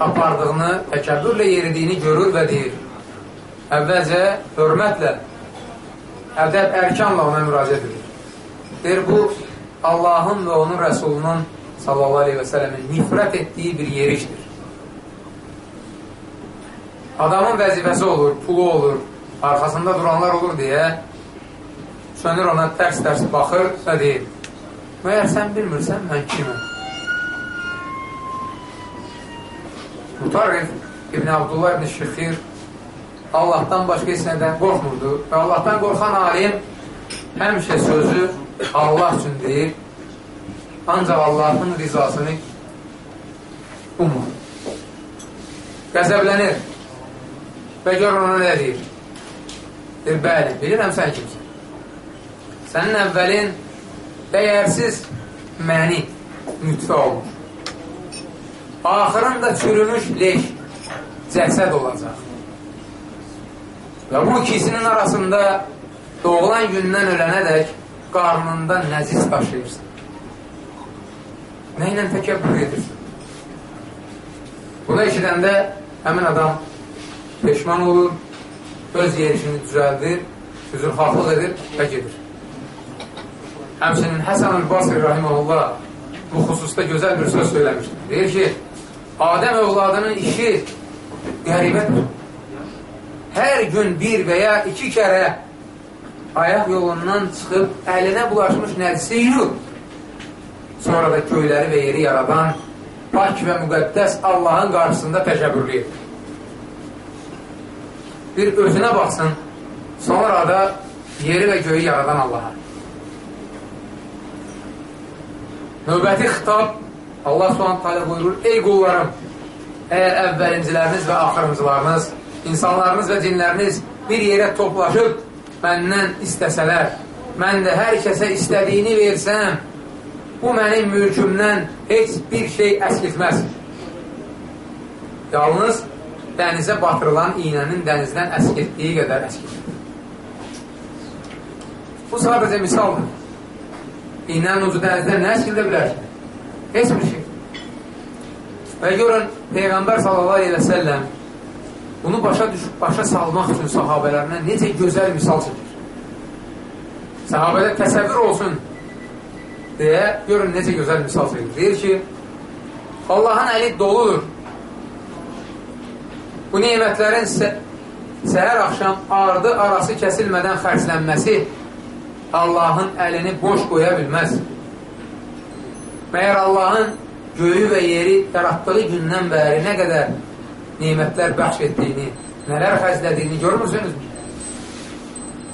apardığını, təkəbbürlə yeridiyini görür və deyir. Əvvəlcə hörmətlə, ədəb ərkanla ona müraciət edir. Deyir, bu Allahın və onun rəsulunun sallallahu aleyhi və sələmin nifrət etdiyi bir yerişdir. Adamın vəzifəsi olur, pulu olur, arxasında duranlar olur deyə sönür ona tərs-tərs baxır və deyir, məyər sən bilmirsən mən kiməm? Mutarrif İbn Abdullah İbn Şixir Allahdan başqa heç nədən qorxmurdu və Allahdan qorxan alim həmişə sözü Allah üçün deyir, ancaq Allahın rizasını umur. Qəzəblənir və gör ona nə deyir? Deyir, bəli, bilirəm sən kimsən. Sənin əvvəlin dəyərsiz məni mütfə olmuş. Axırın da çürümüş leş, cəsəd olacaq. Və bu ikisinin arasında doğulan gündən ölənə dək qarnında nəzis daşıyırsan. Nə ilə təkəbbür edirsən? Bunu eşidəndə həmin adam peşman olur, öz yerişini düzəldir, üzrxahlıq edir və gedir. Həmçinin Həsən el-Basri rahiməhullah bu xüsusda gözəl bir söz söyləmişdir. Deyir ki, Adəm övladının işi qəribədir. Hər gün bir və ya iki kərə ayaq yolundan çıxıb əlinə bulaşmış nəzisi yuyur. Sonra da göyləri və yeri yaradan pak və müqəddəs Allahın qarşısında təkəbbürlüyür. Bir özünə baxsın, sonra da yeri və göyü yaradan Allaha. Növbəti xitab Allah subhanət buyurur, ey qullarım, əgər əvvəlinciləriniz və axırıncılarınız, insanlarınız və cinləriniz bir yerə toplaşıb məndən istəsələr, mən də hər kəsə istədiyini versəm, bu mənim mülkümdən heç bir şey əskiltməz. Yalnız dənizə batırılan iynənin dənizdən əskiltdiyi qədər əskiltir. Bu sadəcə misaldır. İynənin ucu dənizdən nə əskildə bilər? Heç bir şey. Və görün, Peyğəmbər səlləm bunu başa düşüb, başa salmaq üçün sahabələrinə necə gözəl misal çəkir. Sahabədə təsəvvür olsun deyə görün necə gözəl misal çəkir. Deyir ki, Allahın əli doludur. Bu neymətlərin sə səhər axşam ardı arası kəsilmədən xərclənməsi Allahın əlini boş qoya bilməz. Məyər Allahın göyü və yeri yaratdığı gündən bəri nə qədər neymətlər bəxş etdiyini, nələr xərclədiyini görmürsünüzmü?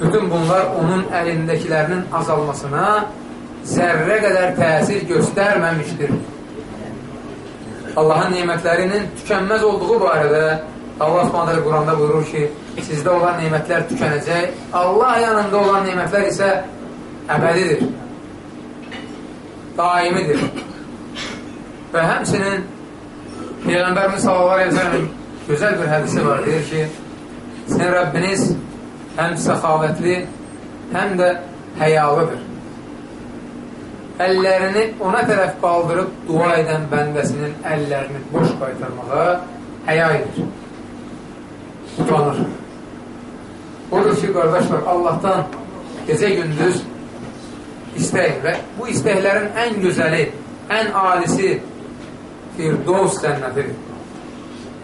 Bütün bunlar onun əlindəkilərinin azalmasına zərrə qədər təsir göstərməmişdir. Allahın neymətlərinin tükənməz olduğu barədə Allah Subhanahu Quranda buyurur ki, sizdə olan neymətlər tükənəcək, Allah yanında olan neymətlər isə əbədidir, daimidir. Və həmsinin Peyğəmbərimiz sallallahu aleyhi ve sellem gözəl bir hədisi var, deyir ki, sizin Rəbbiniz həm səxavətli, həm də həyalıdır əllərini ona tərəf qaldırıb dua edən bəndəsinin əllərini boş qaytarmağa həya edir. Utanır. Odur ki, qardaşlar, Allahdan gecə-gündüz istəyin və bu istəklərin ən gözəli, ən alisi Firdovs cənnətidir.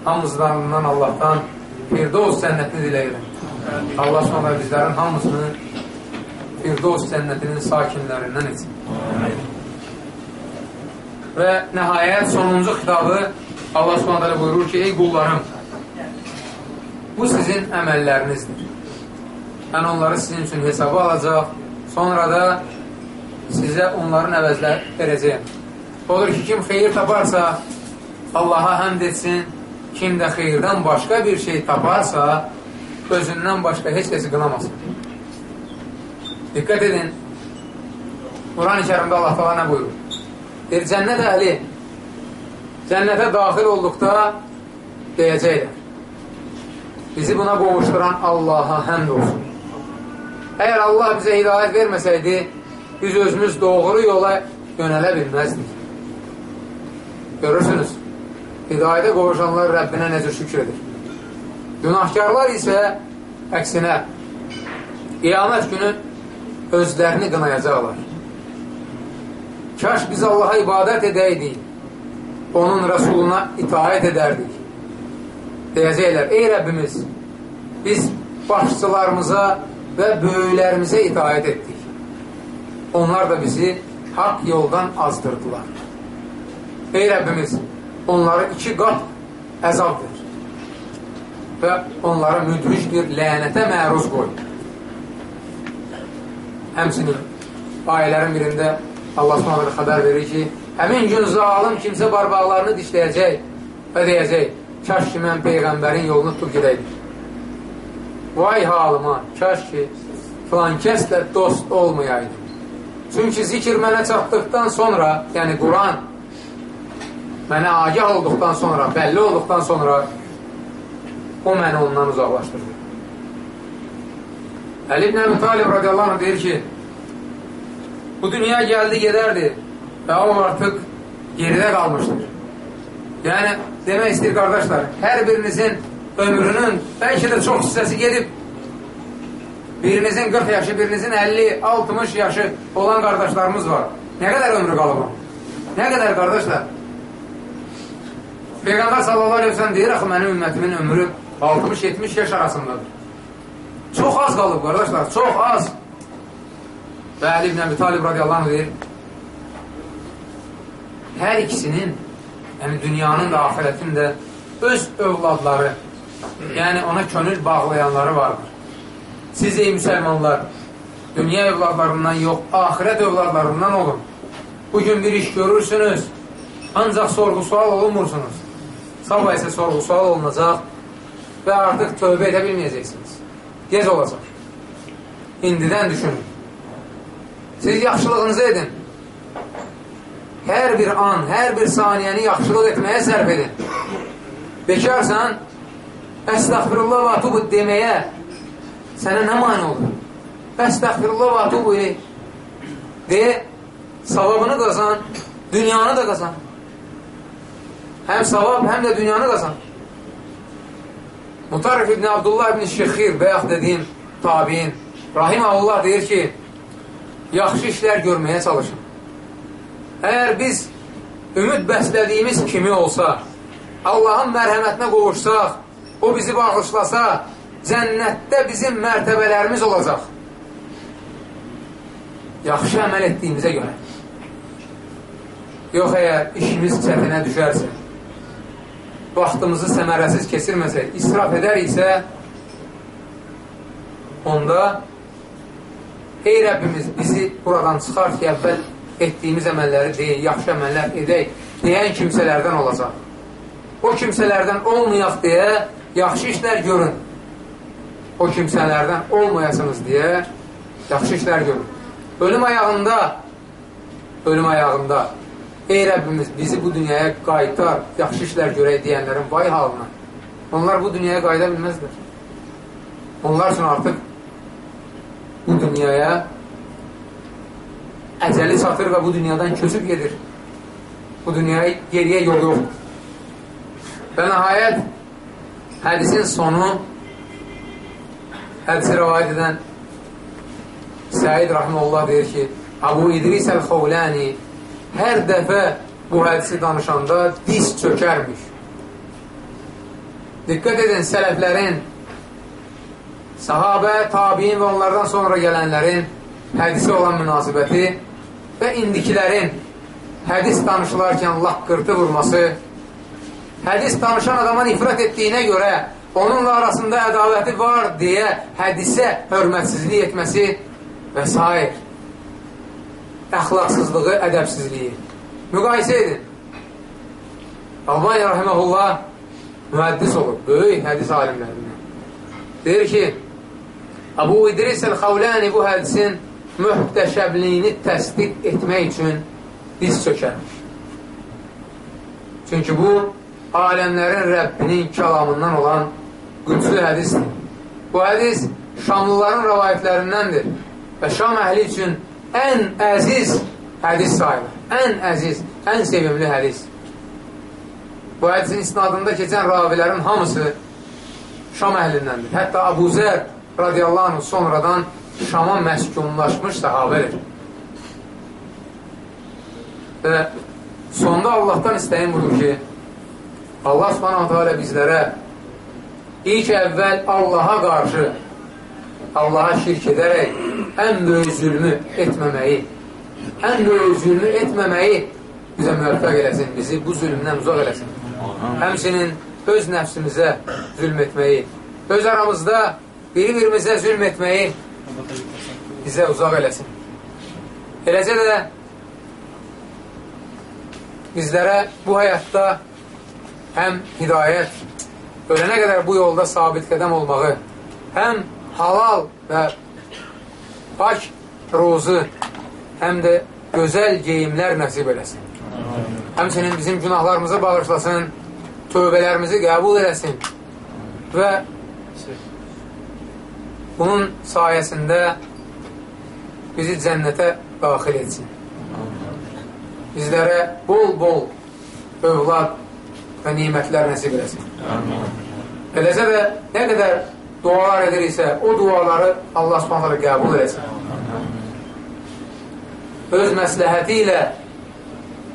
Hamızlarından Allahdan Firdovs cənnətini diləyirəm. Allah sonra bizlərin hamısını Firdovs cənnətinin sakinlərindən etsin. Və nəhayət sonuncu xitabı Allah Subhanahu buyurur ki, ey qullarım, bu sizin əməllərinizdir. Mən onları sizin üçün hesaba alacaq, sonra da sizə onların əvəzlər verəcəyim. Odur ki, kim xeyir taparsa, Allaha həmd etsin, kim də xeyirdən başqa bir şey taparsa, özündən başqa heç kəsi qınamasın. Diqqət edin, Quran-ı kərimdə Allah tala nə buyurur? Deyir, cənnət əhli cənnətə daxil olduqda deyəcəklər. Bizi buna qovuşduran Allaha həmd olsun. Əgər Allah bizə hidayət verməsəydi, biz özümüz doğru yola yönələ bilməzdik. Görürsünüz, hidayətə qovuşanlar Rəbbinə necə şükür edir. Günahkarlar isə əksinə, qiyamət günü özlərini qınayacaqlar. Kaş biz Allaha ibadət edəydik, onun Rəsuluna itaət edərdik. Deyəcəklər, ey Rəbbimiz, biz başçılarımıza və böyüklərimizə itaət etdik. Onlar da bizi haqq yoldan azdırdılar. Ey Rəbbimiz, onları iki qat əzab ver və onlara müdhiş bir lənətə məruz qoy. Həmsinin ayələrin birində Allah Subhanahu xəbər verir ki, həmin gün zalım kimsə barbaqlarını dişləyəcək və deyəcək, kaş ki mən Peyğəmbərin yolunu tutub gedəydim. Vay halıma, kaş ki filan kəslə dost olmayaydım. Çünki zikir mənə çatdıqdan sonra, yəni Quran mənə agah olduqdan sonra, bəlli olduqdan sonra o məni ondan uzaqlaşdırdı. Əli ibn Əbi Talib radiyallahu deyir ki, bu dünya gəldi, gedərdi və o artıq geridə qalmışdır. Yəni, demək istəyir qardaşlar, hər birinizin ömrünün bəlkə də çox hissəsi gedib, birinizin 40 yaşı, birinizin 50-60 yaşı olan qardaşlarımız var. Nə qədər ömrü qalıb? Nə qədər qardaşlar? Peyğəmbər sallallahu aleyhi ve sellem deyir, axı mənim ümmətimin ömrü 60-70 yaş arasındadır. Çox az qalıb, qardaşlar, çox az. Və Əli ibn Əbi Talib radiyallahu anh deyir, hər ikisinin, yəni dünyanın da, ahirətin də öz övladları, yəni ona könül bağlayanları vardır. Siz ey müsəlmanlar, dünya övladlarından yox, ahirət övladlarından olun. Bugün bir iş görürsünüz, ancaq sorğu-sual olunmursunuz. Sabah isə sorğu-sual olunacaq və artıq tövbə edə bilməyəcəksiniz gec olacaq. İndidən düşünün. Siz yaxşılığınızı edin. Hər bir an, hər bir saniyəni yaxşılıq etməyə sərf edin. Bekarsan, əstəxfirullah və atubu deməyə sənə nə mani olur? Əstəxfirullah və atubu de, savabını qazan, dünyanı da qazan. Həm savab, həm də dünyanı qazan. Mutarif ibn Abdullah ibn Şexir və yaxud dediyim tabiin Rahiməhullah deyir ki, yaxşı işlər görməyə çalışın. Əgər biz ümid bəslədiyimiz kimi olsa, Allahın mərhəmətinə qovuşsaq, o bizi bağışlasa, cənnətdə bizim mərtəbələrimiz olacaq. Yaxşı əməl etdiyimizə görə. Yox, əgər işimiz çətinə düşərsə, vaxtımızı səmərəsiz keçirməsək, israf edər isə, onda ey Rəbbimiz bizi buradan çıxar ki, əvvəl etdiyimiz əməlləri deyək, yaxşı əməllər edək, deyən kimsələrdən olacaq. O kimsələrdən olmayaq deyə yaxşı işlər görün. O kimsələrdən olmayasınız deyə yaxşı işlər görün. Ölüm ayağında, ölüm ayağında ey Rəbbimiz bizi bu dünyaya qaytar, yaxşı işlər görək deyənlərin vay halına. Onlar bu dünyaya qayda bilməzlər. Onlar üçün artıq bu dünyaya əcəli çatır və bu dünyadan köçüb gedir. Bu dünyaya geriyə yol yoxdur. Və nəhayət hədisin sonu hədisi rəvayət edən Səid Rahmanullah deyir ki, Abu İdris Əl-Xovləni hər dəfə bu hədisi danışanda diz çökərmiş. Diqqət edin, sələflərin, sahabə, tabiin və onlardan sonra gələnlərin hədisi olan münasibəti və indikilərin hədis danışılarkən laqqırtı vurması, hədis danışan adama nifrət etdiyinə görə onunla arasında ədaləti var deyə hədisə hörmətsizlik etməsi və s. Əxlaqsızlığı, ədəbsizliyi. Müqayisə edin. Albaniya rahiməhullah müəddis olub, böyük hədis alimlərindən. Deyir ki, Abu İdris el-Xavlani bu hədisin mühtəşəbliyini təsdiq etmək üçün diz çökərmiş. Çünki bu, aləmlərin Rəbbinin kəlamından olan qüdsü hədisdir. Bu hədis Şamlıların rəvayətlərindəndir və Şam əhli üçün ən əziz hədis sayılır. Ən əziz, ən sevimli hədis. Bu hədisin isnadında keçən ravilərin hamısı Şam əhlindəndir. Hətta Abu Zər radiyallahu anh sonradan Şama məskunlaşmış səhabədir. Və sonda Allahdan istəyim budur ki, Allah subhanahu teala bizlərə ilk əvvəl Allaha qarşı Allaha şirk edərək ən böyük zülmü etməməyi, ən böyük zülmü etməməyi bizə müvəffəq eləsin, bizi bu zülmdən uzaq eləsin. Həmsinin öz nəfsimizə zülm etməyi, öz aramızda biri-birimizə zülm etməyi bizə uzaq eləsin. Eləcə də bizlərə bu həyatda həm hidayət, ölənə qədər bu yolda sabit qədəm olmağı, həm halal və pak ruzu, həm də gözəl geyimlər nəsib eləsin. Həmçinin bizim günahlarımızı bağışlasın, tövbələrimizi qəbul eləsin və bunun sayəsində bizi cənnətə daxil etsin. Bizlərə bol-bol övlad və nimətlər nəsib eləsin. Eləcə də nə qədər dualar ediriksə, o duaları Allah subhanələ qəbul eləsin. Öz məsləhəti ilə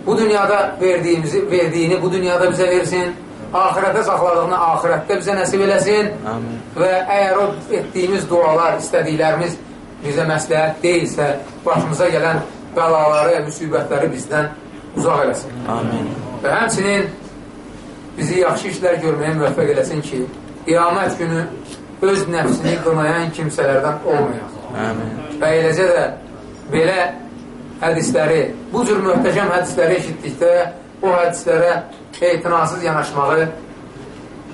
bu dünyada verdiyimizi, verdiyini bu dünyada bizə versin, ahirətə saxladığını ahirətdə bizə nəsib eləsin Amin. və əgər o etdiyimiz dualar, istədiklərimiz bizə məsləhət deyilsə, başımıza gələn bəlaları, müsibətləri bizdən uzaq eləsin. Amin. Və həmçinin bizi yaxşı işlər görməyə müvəffəq eləsin ki, qiyamət günü öz nəfsini qınayan kimsələrdən olmayaq. Amin. Və eləcə də belə hədisləri, bu cür möhtəşəm hədisləri eşitdikdə o hədislərə etinasız yanaşmağı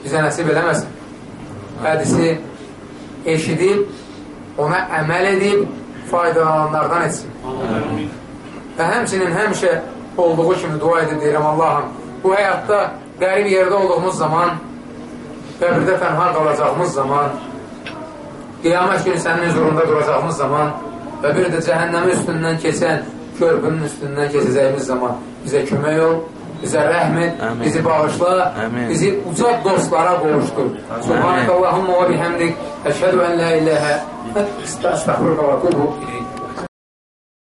bizə nəsib eləməsin. Hədisi eşidib, ona əməl edib, faydalananlardan etsin. Amin. Və həmçinin həmişə olduğu kimi dua edib deyirəm Allahım, bu həyatda qərib yerdə olduğumuz zaman, qəbirdə tənha qalacağımız zaman, qiyamət günü sənin huzurunda duracağımız zaman və bir də cəhənnəmi üstündən keçən, körpünün üstündən keçəcəyimiz zaman bizə kömək ol bizə rəhm et, Amin. bizi bağışla, Amin. bizi uca dostlara qovuşdur. Subhanəkəllahumma və bihamdik, əşhədu ən la iləhə, əstəğfiruka və tubu ileyk.